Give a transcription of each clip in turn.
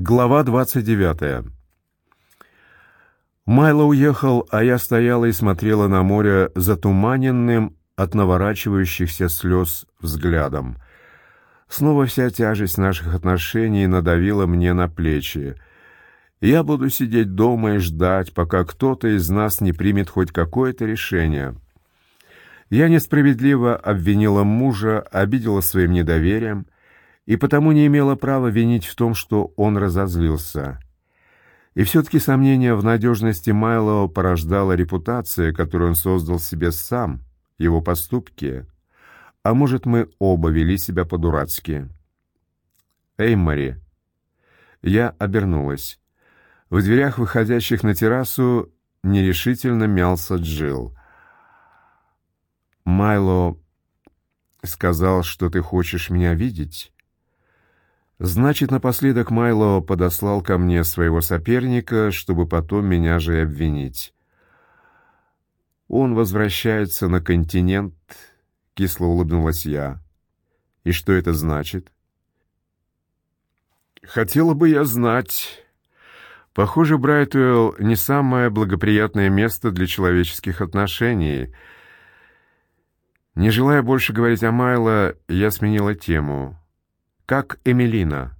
Глава 29. Майло уехал, а я стояла и смотрела на море затуманенным от наворачивающихся слез взглядом. Снова вся тяжесть наших отношений надавила мне на плечи. Я буду сидеть дома и ждать, пока кто-то из нас не примет хоть какое-то решение. Я несправедливо обвинила мужа, обидела своим недоверием — и потому не имела права винить в том, что он разозлился. И все-таки сомнение в надежности Майло порождала репутация, которую он создал себе сам, его поступки. А может, мы оба вели себя по-дурацки. «Эй, Мари!» Я обернулась. В дверях, выходящих на террасу, нерешительно мялся Джил. «Майло сказал, что ты хочешь меня видеть?» Значит, напоследок Майло подослал ко мне своего соперника, чтобы потом меня же и обвинить. Он возвращается на континент, кисло улыбнулась я. И что это значит? Хотела бы я знать. Похоже, Брайтвелл не самое благоприятное место для человеческих отношений. Не желая больше говорить о Майло, я сменила тему. Как Эмилина.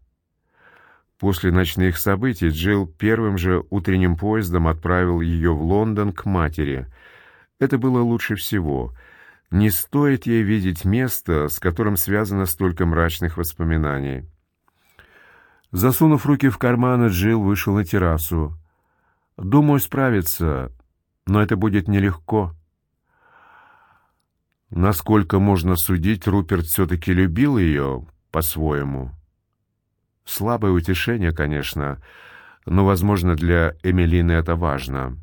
После ночных событий Джилл первым же утренним поездом отправил ее в Лондон к матери. Это было лучше всего. Не стоит ей видеть место, с которым связано столько мрачных воспоминаний. Засунув руки в карманы, Джилл вышел на террасу. «Думаю, справиться, но это будет нелегко». Насколько можно судить, Руперт все-таки любил ее, по-своему. Слабое утешение, конечно, но, возможно, для Эмилины это важно.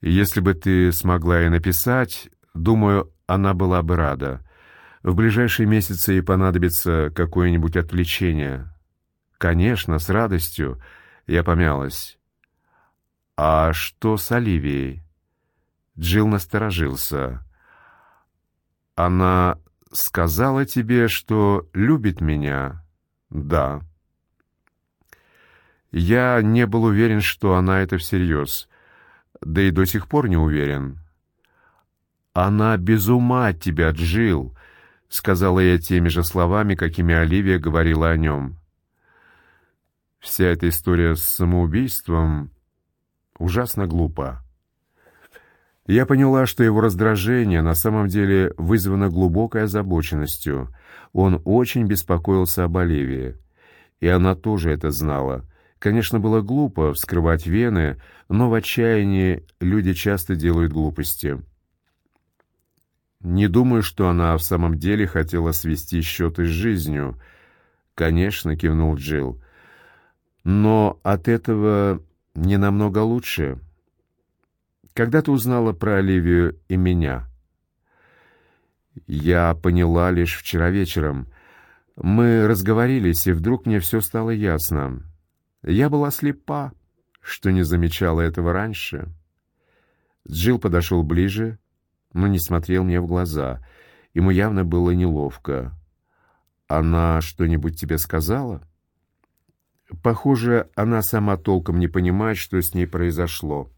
Если бы ты смогла ей написать, думаю, она была бы рада. В ближайшие месяцы ей понадобится какое-нибудь отвлечение. Конечно, с радостью. Я помялась. А что с Оливией? Джилл насторожился. Она сказала тебе, что любит меня?» «Да». Я не был уверен, что она это всерьез, да и до сих пор не уверен. «Она без ума от тебя, Джил», — сказала я теми же словами, какими Оливия говорила о нем. Вся эта история с самоубийством ужасно глупа. Я поняла, что его раздражение на самом деле вызвано глубокой озабоченностью. Он очень беспокоился об Оливии. И она тоже это знала. Конечно, было глупо вскрывать вены, но в отчаянии люди часто делают глупости. Не думаю, что она в самом деле хотела свести счеты с жизнью. Конечно, кивнул Джилл. Но от этого не намного лучше. Когда ты узнала про Оливию и меня? Я поняла лишь вчера вечером. Мы разговорились, и вдруг мне все стало ясно. Я была слепа, что не замечала этого раньше. Джилл подошел ближе, но не смотрел мне в глаза. Ему явно было неловко. Она что-нибудь тебе сказала? Похоже, она сама толком не понимает, что с ней произошло.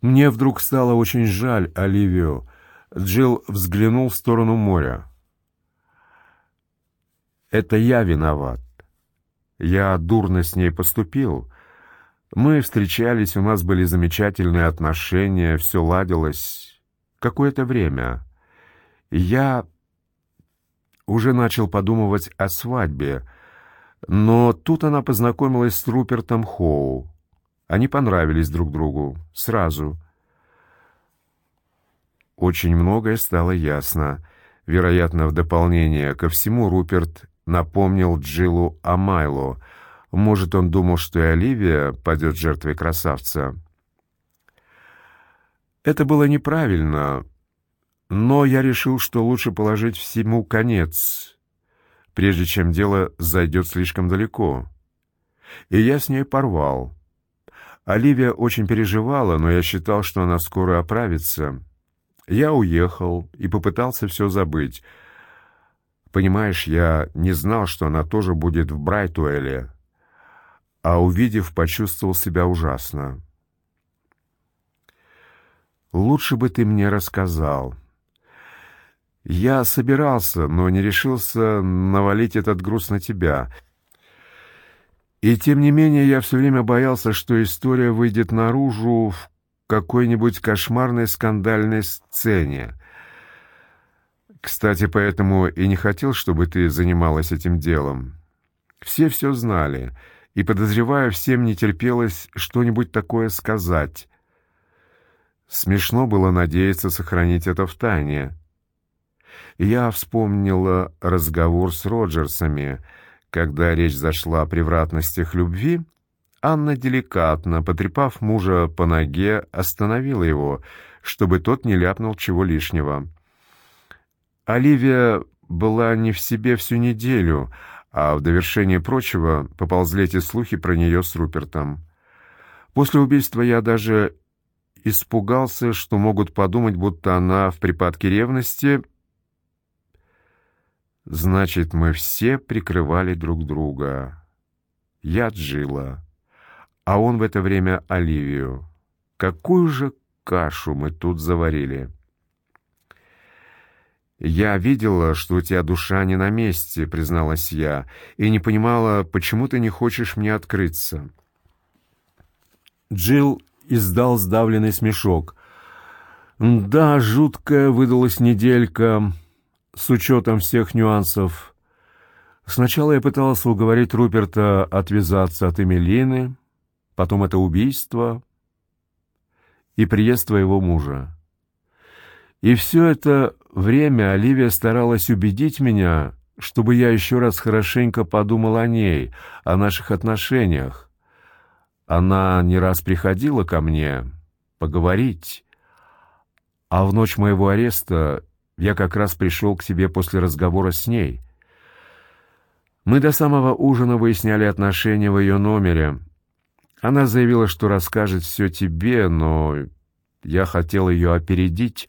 Мне вдруг стало очень жаль Оливию. Джилл взглянул в сторону моря. «Это я виноват. Я дурно с ней поступил. Мы встречались, у нас были замечательные отношения, все ладилось. Какое-то время. Я уже начал подумывать о свадьбе, но тут она познакомилась с Рупертом Хоу. Они понравились друг другу. Сразу. Очень многое стало ясно. Вероятно, в дополнение ко всему Руперт напомнил Джилу о Майло. Может, он думал, что и Оливия падет жертвой красавца. Это было неправильно, но я решил, что лучше положить всему конец, прежде чем дело зайдет слишком далеко. И я с ней порвал. Оливия очень переживала, но я считал, что она скоро оправится. Я уехал и попытался все забыть. Понимаешь, я не знал, что она тоже будет в Брайтуэле, а увидев, почувствовал себя ужасно. Лучше бы ты мне рассказал. Я собирался, но не решился навалить этот груз на тебя. И тем не менее я все время боялся, что история выйдет наружу в какой-нибудь кошмарной скандальной сцене. Кстати, поэтому и не хотел, чтобы ты занималась этим делом. Все все знали, и, подозревая, всем не терпелось что-нибудь такое сказать. Смешно было надеяться сохранить это в тайне. Я вспомнила разговор с Роджерсами. Когда речь зашла о превратностях любви, Анна деликатно, потрепав мужа по ноге, остановила его, чтобы тот не ляпнул чего лишнего. Оливия была не в себе всю неделю, а в довершение прочего поползли эти слухи про нее с Рупертом. После убийства я даже испугался, что могут подумать, будто она в припадке ревности Значит, мы все прикрывали друг друга. Я Джила, а он в это время Оливию. Какую же кашу мы тут заварили? Я видела, что у тебя душа не на месте, призналась я, и не понимала, почему ты не хочешь мне открыться. Джилл издал сдавленный смешок. Да, жуткая выдалась неделька с учетом всех нюансов. Сначала я пытался уговорить Руперта отвязаться от Эмилины, потом это убийство и приезд твоего мужа. И все это время Оливия старалась убедить меня, чтобы я еще раз хорошенько подумал о ней, о наших отношениях. Она не раз приходила ко мне поговорить, а в ночь моего ареста я как раз пришел к себе после разговора с ней. Мы до самого ужина выясняли отношения в ее номере. Она заявила, что расскажет все тебе, но я хотел ее опередить.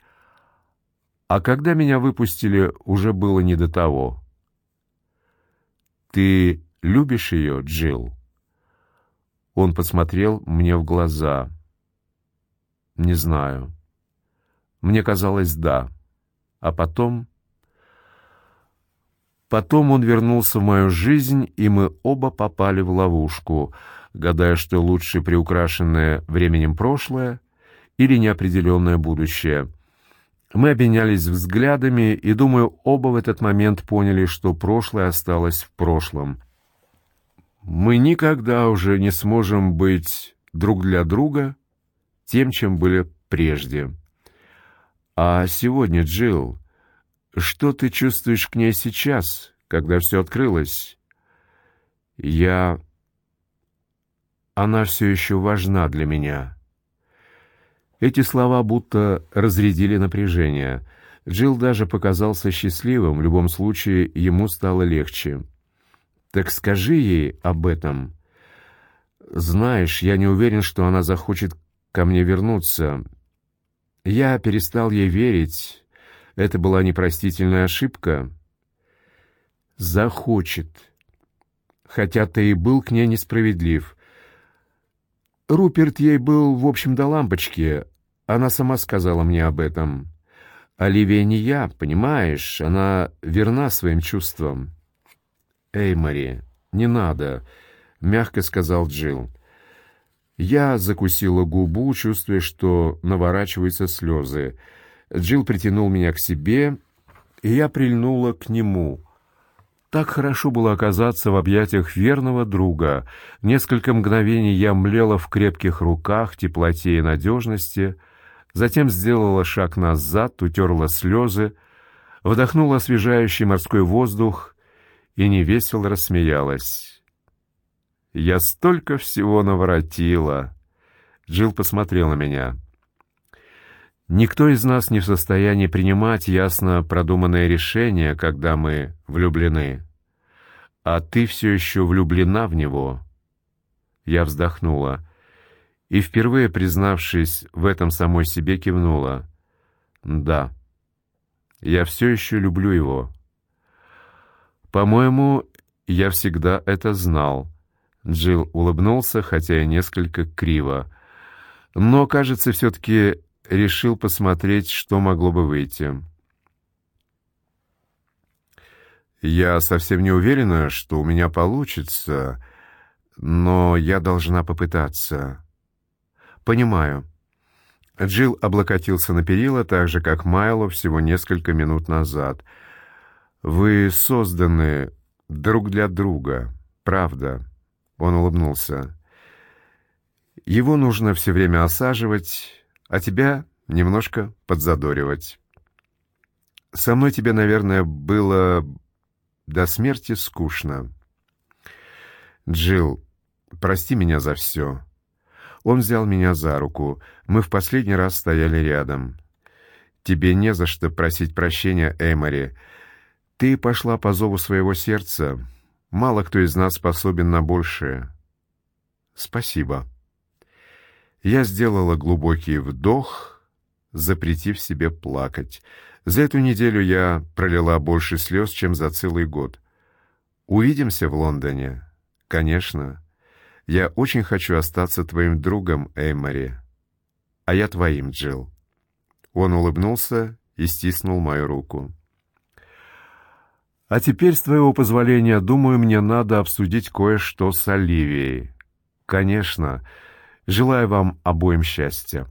А когда меня выпустили, уже было не до того. Ты любишь ее, Джилл? Он посмотрел мне в глаза. Не знаю. Мне казалось, да. А потом... Потом он вернулся в мою жизнь, и мы оба попали в ловушку, гадая, что лучше приукрашенное временем прошлое или неопределенное будущее. Мы обменялись взглядами, и, думаю, оба в этот момент поняли, что прошлое осталось в прошлом. Мы никогда уже не сможем быть друг для друга тем, чем были прежде. А сегодня, Джилл, что ты чувствуешь к ней сейчас, когда все открылось? Я... Она все еще важна для меня. Эти слова будто разрядили напряжение. Джилл даже показался счастливым, в любом случае ему стало легче. «Так скажи ей об этом. Знаешь, я не уверен, что она захочет ко мне вернуться. Я перестал ей верить. Это была непростительная ошибка. Захочет. Хотя ты и был к ней несправедлив. Руперт ей был, в общем, до лампочки. Она сама сказала мне об этом. Оливия не я, понимаешь? Она верна своим чувствам. «Эй, Мари, не надо», — мягко сказал Джилл. Я закусила губу, чувствуя, что наворачиваются слезы. Джилл притянул меня к себе, и я прильнула к нему. Так хорошо было оказаться в объятиях верного друга. Несколько мгновений я млела в крепких руках, теплоте и надежности, затем сделала шаг назад, утерла слезы, вдохнула освежающий морской воздух и невесело рассмеялась. Я столько всего наворотила. Джилл посмотрел на меня. Никто из нас не в состоянии принимать ясно продуманное решение, когда мы влюблены. А ты все еще влюблена в него. Я вздохнула и, впервые признавшись в этом самой себе, кивнула. Да, я все еще люблю его. По-моему, я всегда это знал. Джилл улыбнулся, хотя и несколько криво. Но, кажется, все-таки решил посмотреть, что могло бы выйти. Я совсем не уверена, что у меня получится, но я должна попытаться. Понимаю. Джилл облокотился на перила, так же, как Майло всего несколько минут назад. «Вы созданы друг для друга, правда?» Он улыбнулся. «Его нужно все время осаживать, а тебя немножко подзадоривать. Со мной тебе, наверное, было до смерти скучно. Джилл, прости меня за все. Он взял меня за руку. Мы в последний раз стояли рядом. Тебе не за что просить прощения, Эмори. Ты пошла по зову своего сердца. Мало кто из нас способен на большее. Спасибо. Я сделала глубокий вдох, запретив себе плакать. За эту неделю я пролила больше слез, чем за целый год. Увидимся в Лондоне. Конечно. Я очень хочу остаться твоим другом, Эймори. А я твоим, Джилл. Он улыбнулся и стиснул мою руку. А теперь, с твоего позволения, думаю, мне надо обсудить кое-что с Оливией. Конечно. Желаю вам обоим счастья.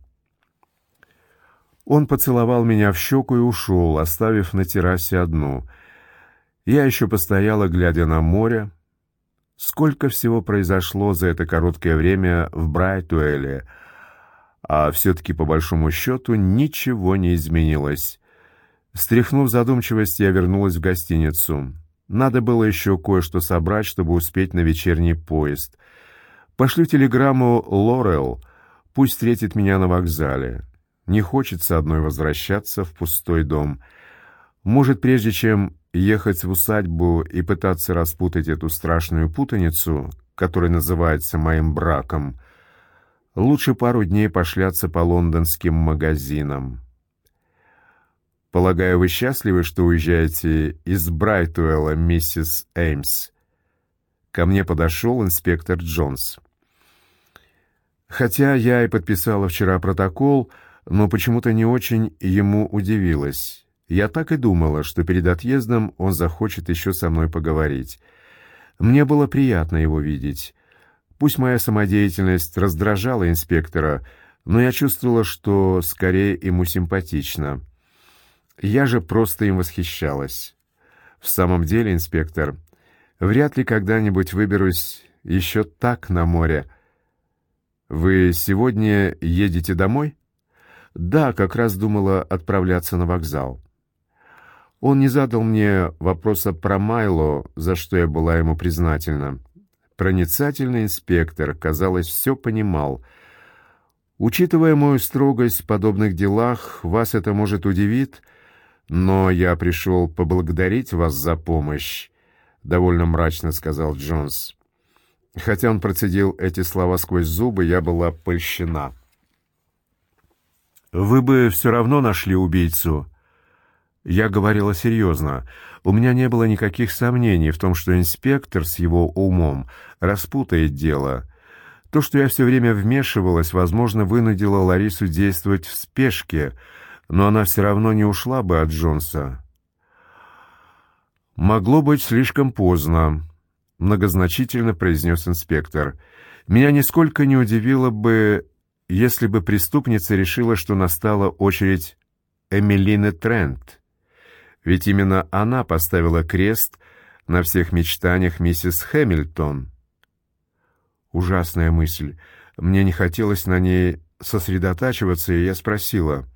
Он поцеловал меня в щеку и ушел, оставив на террасе одну. Я еще постояла, глядя на море, Сколько всего произошло за это короткое время в Брайтуэле, а все-таки, по большому счету, ничего не изменилось. Стряхнув задумчивость, я вернулась в гостиницу. Надо было еще кое-что собрать, чтобы успеть на вечерний поезд. Пошлю телеграмму Лорел, пусть встретит меня на вокзале. Не хочется одной возвращаться в пустой дом. Может, прежде чем ехать в усадьбу и пытаться распутать эту страшную путаницу, которая называется моим браком, лучше пару дней пошляться по лондонским магазинам. Полагаю, вы счастливы, что уезжаете из Брайтуэлла, миссис Эймс. Ко мне подошел инспектор Джонс. Хотя я и подписала вчера протокол, но почему-то не очень ему удивилась. Я так и думала, что перед отъездом он захочет еще со мной поговорить. Мне было приятно его видеть. Пусть моя самодеятельность раздражала инспектора, но я чувствовала, что скорее ему симпатично. Я же просто им восхищалась. В самом деле, инспектор, вряд ли когда-нибудь выберусь еще так на море. Вы сегодня едете домой? Да, как раз думала отправляться на вокзал. Он не задал мне вопроса про Майло, за что я была ему признательна. Проницательный инспектор, казалось, все понимал. Учитывая мою строгость в подобных делах, вас это может удивить, но я пришел поблагодарить вас за помощь, довольно мрачно сказал Джонс. Хотя он процедил эти слова сквозь зубы, я была польщена. Вы бы все равно нашли убийцу, я говорила серьезно. У меня не было никаких сомнений в том, что инспектор с его умом распутает дело. То, что я все время вмешивалась, возможно, вынудило Ларису действовать в спешке, но она все равно не ушла бы от Джонса. «Могло быть слишком поздно», — многозначительно произнес инспектор. «Меня нисколько не удивило бы, если бы преступница решила, что настала очередь Эмилины Трент». Ведь именно она поставила крест на всех мечтаниях миссис Хэмилтон. Ужасная мысль. Мне не хотелось на ней сосредотачиваться, и я спросила: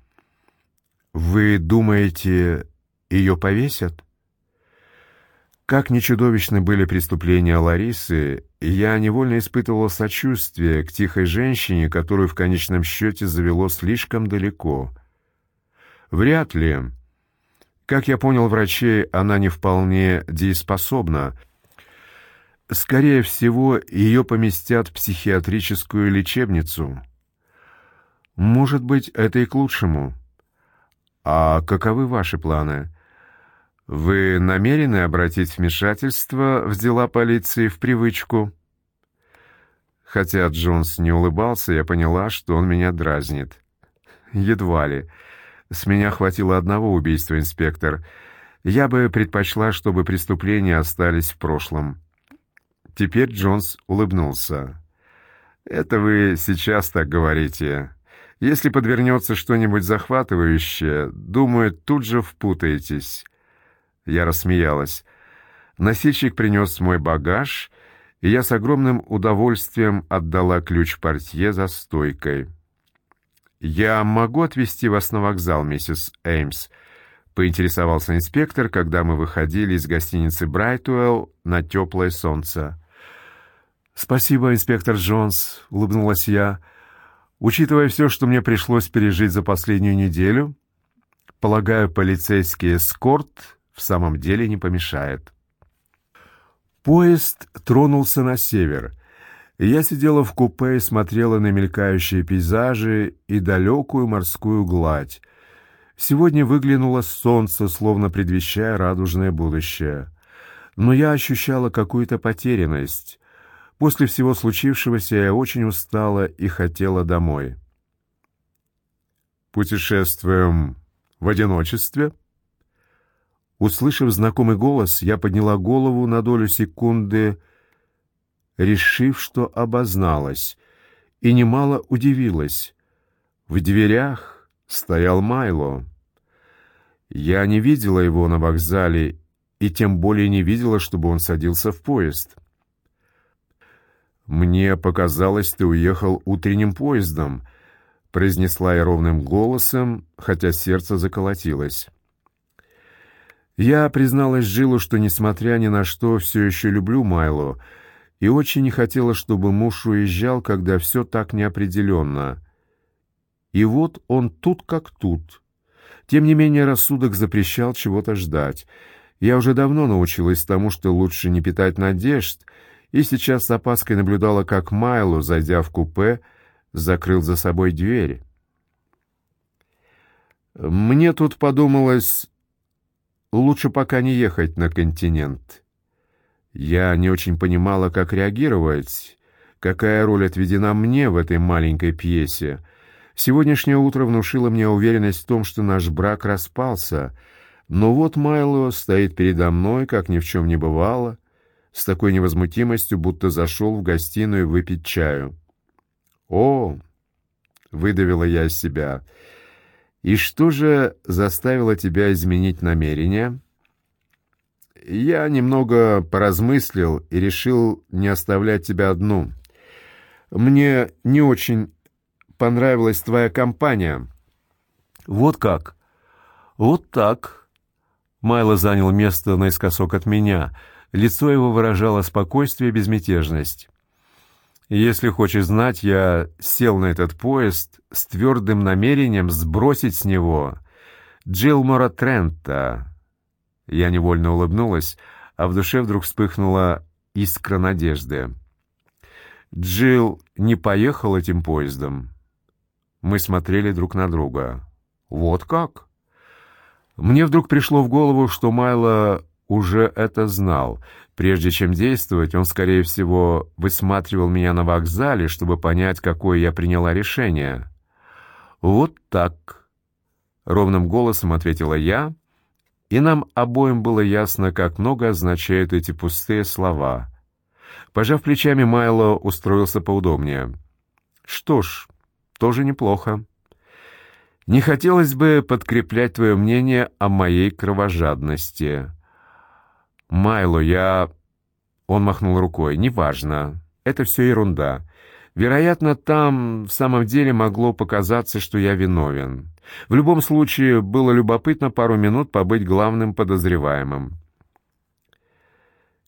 "Вы думаете, ее повесят?" Как ни чудовищны были преступления Ларисы, я невольно испытывал сочувствие к тихой женщине, которую в конечном счете завело слишком далеко. Вряд ли как я понял врачей, она не вполне дееспособна. Скорее всего, ее поместят в психиатрическую лечебницу. Может быть, это и к лучшему. А каковы ваши планы? Вы намерены обратить вмешательство в дела полиции в привычку? Хотя Джонс не улыбался, я поняла, что он меня дразнит. Едва ли. С меня хватило одного убийства, инспектор. Я бы предпочла, чтобы преступления остались в прошлом. Теперь Джонс улыбнулся. «Это вы сейчас так говорите. Если подвернется что-нибудь захватывающее, думаю, тут же впутаетесь». Я рассмеялась. Носильщик принес мой багаж, и я с огромным удовольствием отдала ключ портье за стойкой. «Я могу отвезти вас на вокзал, миссис Эймс?» — поинтересовался инспектор, когда мы выходили из гостиницы «Брайтуэлл» на теплое солнце. «Спасибо, инспектор Джонс», — улыбнулась я. «Учитывая все, что мне пришлось пережить за последнюю неделю, полагаю, полицейский эскорт в самом деле не помешает». Поезд тронулся на север. Я сидела в купе и смотрела на мелькающие пейзажи и далекую морскую гладь. Сегодня выглянуло солнце, словно предвещая радужное будущее. Но я ощущала какую-то потерянность. После всего случившегося я очень устала и хотела домой. «Путешествуем в одиночестве?» Услышав знакомый голос, я подняла голову на долю секунды, решив, что обозналась, и немало удивилась. В дверях стоял Майло. Я не видела его на вокзале и тем более не видела, чтобы он садился в поезд. «Мне показалось, ты уехал утренним поездом», — произнесла я ровным голосом, хотя сердце заколотилось. Я призналась Джилу, что, несмотря ни на что, все еще люблю Майло, и очень не хотела, чтобы муж уезжал, когда все так неопределенно. И вот он тут как тут. Тем не менее, рассудок запрещал чего-то ждать. Я уже давно научилась тому, что лучше не питать надежд — и сейчас с опаской наблюдала, как Майло, зайдя в купе, закрыл за собой дверь. Мне тут подумалось, лучше пока не ехать на континент. Я не очень понимала, как реагировать, какая роль отведена мне в этой маленькой пьесе. Сегодняшнее утро внушило мне уверенность в том, что наш брак распался, но вот Майло стоит передо мной, как ни в чем не бывало, с такой невозмутимостью, будто зашел в гостиную выпить чаю. «О!» — выдавила я из себя. «И что же заставило тебя изменить намерение?» «Я немного поразмыслил и решил не оставлять тебя одну. Мне не очень понравилась твоя компания». «Вот как?» «Вот так». Майло занял место наискосок от меня — Лицо его выражало спокойствие и безмятежность. Если хочешь знать, я сел на этот поезд с твердым намерением сбросить с него Джилмора Трента. Я невольно улыбнулась, а в душе вдруг вспыхнула искра надежды. Джилл не поехал этим поездом. Мы смотрели друг на друга. Вот как? Мне вдруг пришло в голову, что Майло уже это знал. Прежде чем действовать, он, скорее всего, высматривал меня на вокзале, чтобы понять, какое я приняла решение. «Вот так», — ровным голосом ответила я, и нам обоим было ясно, как много означают эти пустые слова. Пожав плечами, Майло устроился поудобнее. «Что ж, тоже неплохо. Не хотелось бы подкреплять твое мнение о моей кровожадности». «Майло, я...» Он махнул рукой. «Неважно. Это все ерунда. Вероятно, там в самом деле могло показаться, что я виновен. В любом случае, было любопытно пару минут побыть главным подозреваемым.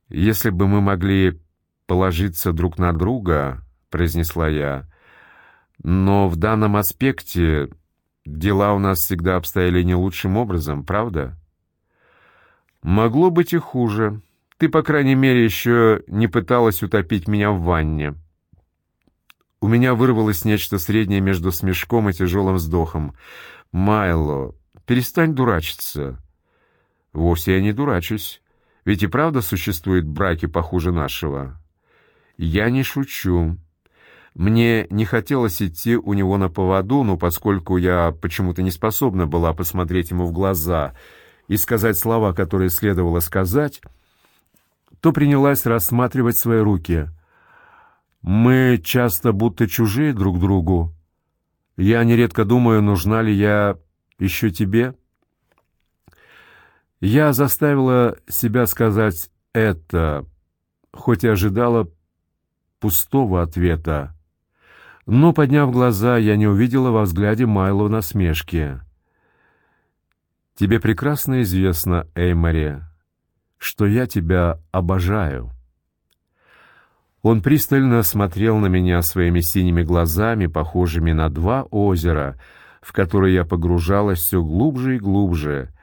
«Если бы мы могли положиться друг на друга», — произнесла я, — «но в данном аспекте дела у нас всегда обстояли не лучшим образом, правда?» Могло быть и хуже. Ты, по крайней мере, еще не пыталась утопить меня в ванне. У меня вырвалось нечто среднее между смешком и тяжелым вздохом. «Майло, перестань дурачиться. Вовсе я не дурачусь. Ведь и правда существуют браки похуже нашего. Я не шучу. Мне не хотелось идти у него на поводу, но поскольку я почему-то не способна была посмотреть ему в глаза и сказать слова, которые следовало сказать, то принялась рассматривать свои руки. Мы часто будто чужие друг другу. Я нередко думаю, нужна ли я еще тебе. Я заставила себя сказать это, хоть и ожидала пустого ответа. Но, подняв глаза, я не увидела во взгляде Майло насмешки. «Тебе прекрасно известно, Эймори, что я тебя обожаю». Он пристально смотрел на меня своими синими глазами, похожими на два озера, в которые я погружалась все глубже и глубже.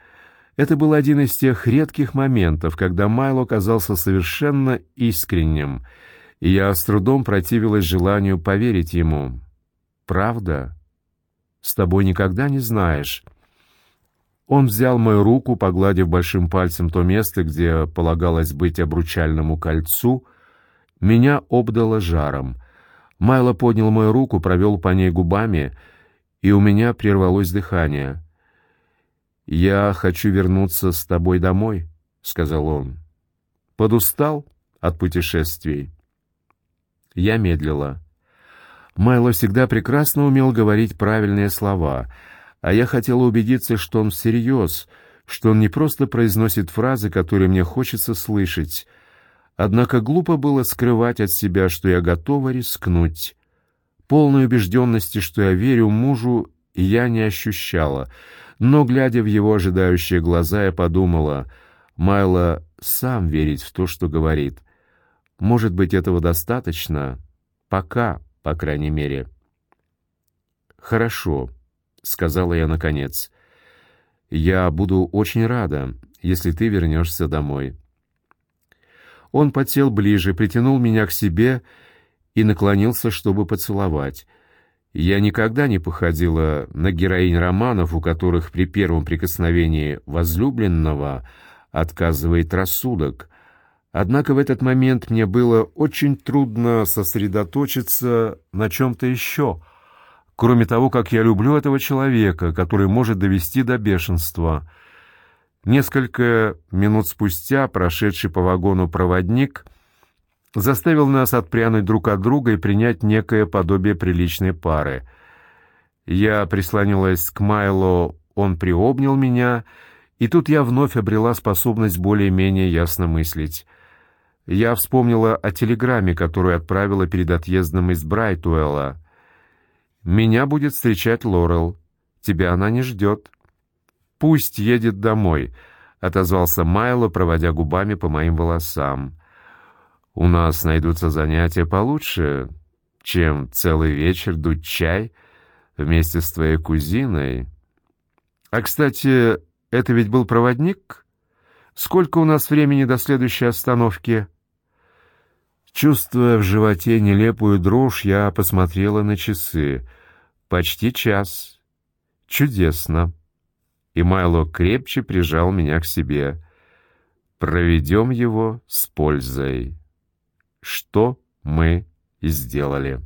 Это был один из тех редких моментов, когда Майло казался совершенно искренним — и я с трудом противилась желанию поверить ему. «Правда? С тобой никогда не знаешь». Он взял мою руку, погладив большим пальцем то место, где полагалось быть обручальному кольцу. Меня обдало жаром. Майло поднял мою руку, провел по ней губами, и у меня прервалось дыхание. «Я хочу вернуться с тобой домой», — сказал он. «Подустал от путешествий?» Я медлила. Майло всегда прекрасно умел говорить правильные слова, а я хотела убедиться, что он всерьез, что он не просто произносит фразы, которые мне хочется слышать. Однако глупо было скрывать от себя, что я готова рискнуть. Полной убежденности, что я верю мужу, я не ощущала, но, глядя в его ожидающие глаза, я подумала, Майло сам верить в то, что говорит. Может быть, этого достаточно? Пока, по крайней мере. «Хорошо», — сказала я наконец. «Я буду очень рада, если ты вернешься домой». Он подсел ближе, притянул меня к себе и наклонился, чтобы поцеловать. Я никогда не походила на героинь романов, у которых при первом прикосновении возлюбленного отказывает рассудок. Однако в этот момент мне было очень трудно сосредоточиться на чем-то еще, кроме того, как я люблю этого человека, который может довести до бешенства. Несколько минут спустя прошедший по вагону проводник заставил нас отпрянуть друг от друга и принять некое подобие приличной пары. Я прислонилась к Майло, он приобнял меня, и тут я вновь обрела способность более-менее ясно мыслить. Я вспомнила о телеграмме, которую отправила перед отъездом из Брайтуэлла. «Меня будет встречать Лорел. Тебя она не ждет». «Пусть едет домой», — отозвался Майло, проводя губами по моим волосам. «У нас найдутся занятия получше, чем целый вечер дуть чай вместе с твоей кузиной. А, кстати, это ведь был проводник? Сколько у нас времени до следующей остановки?» Чувствуя в животе нелепую дрожь, я посмотрела на часы. Почти час. Чудесно. И Майло крепче прижал меня к себе. Проведем его с пользой. Что мы и сделали.